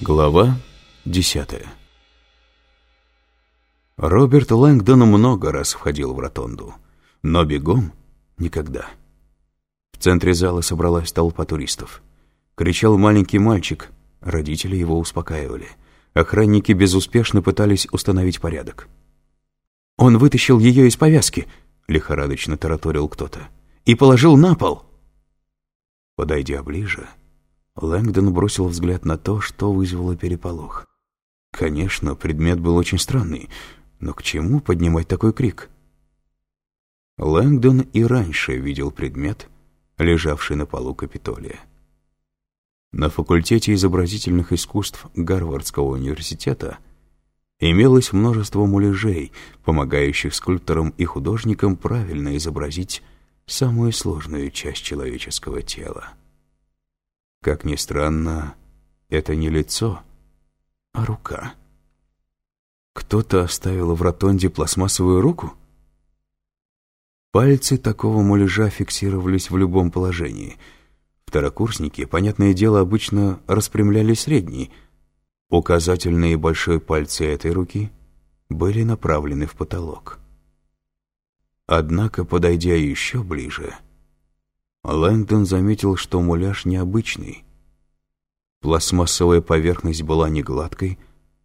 Глава десятая Роберт Лэнгдон много раз входил в ротонду, но бегом никогда. В центре зала собралась толпа туристов. Кричал маленький мальчик, родители его успокаивали. Охранники безуспешно пытались установить порядок. «Он вытащил ее из повязки», — лихорадочно тараторил кто-то, — «и положил на пол». Подойдя ближе, Лэнгдон бросил взгляд на то, что вызвало переполох. Конечно, предмет был очень странный, но к чему поднимать такой крик? Лэнгдон и раньше видел предмет, лежавший на полу Капитолия. На факультете изобразительных искусств Гарвардского университета имелось множество муляжей, помогающих скульпторам и художникам правильно изобразить самую сложную часть человеческого тела. Как ни странно, это не лицо, а рука. Кто-то оставил в ротонде пластмассовую руку? Пальцы такого муляжа фиксировались в любом положении. Второкурсники, понятное дело, обычно распрямляли средний. Указательные и большой пальцы этой руки были направлены в потолок. Однако, подойдя еще ближе, Лэнгдон заметил, что муляж необычный. Пластмассовая поверхность была не гладкой,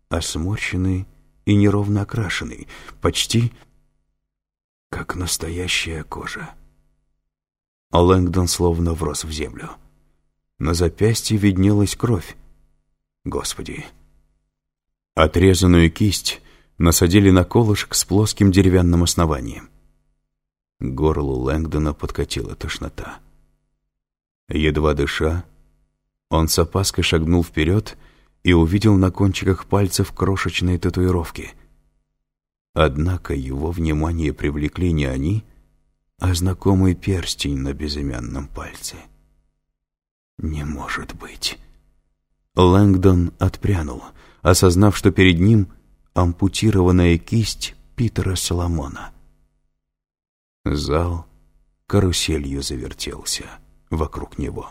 а сморщенной и неровно окрашенной, почти как настоящая кожа. А Лэнгдон словно врос в землю. На запястье виднелась кровь. Господи! Отрезанную кисть насадили на колышек с плоским деревянным основанием. Горлу Лэнгдона подкатила тошнота. Едва дыша, он с опаской шагнул вперед и увидел на кончиках пальцев крошечные татуировки. Однако его внимание привлекли не они, а знакомый перстень на безымянном пальце. «Не может быть!» Лэнгдон отпрянул, осознав, что перед ним ампутированная кисть Питера Соломона. Зал каруселью завертелся вокруг него.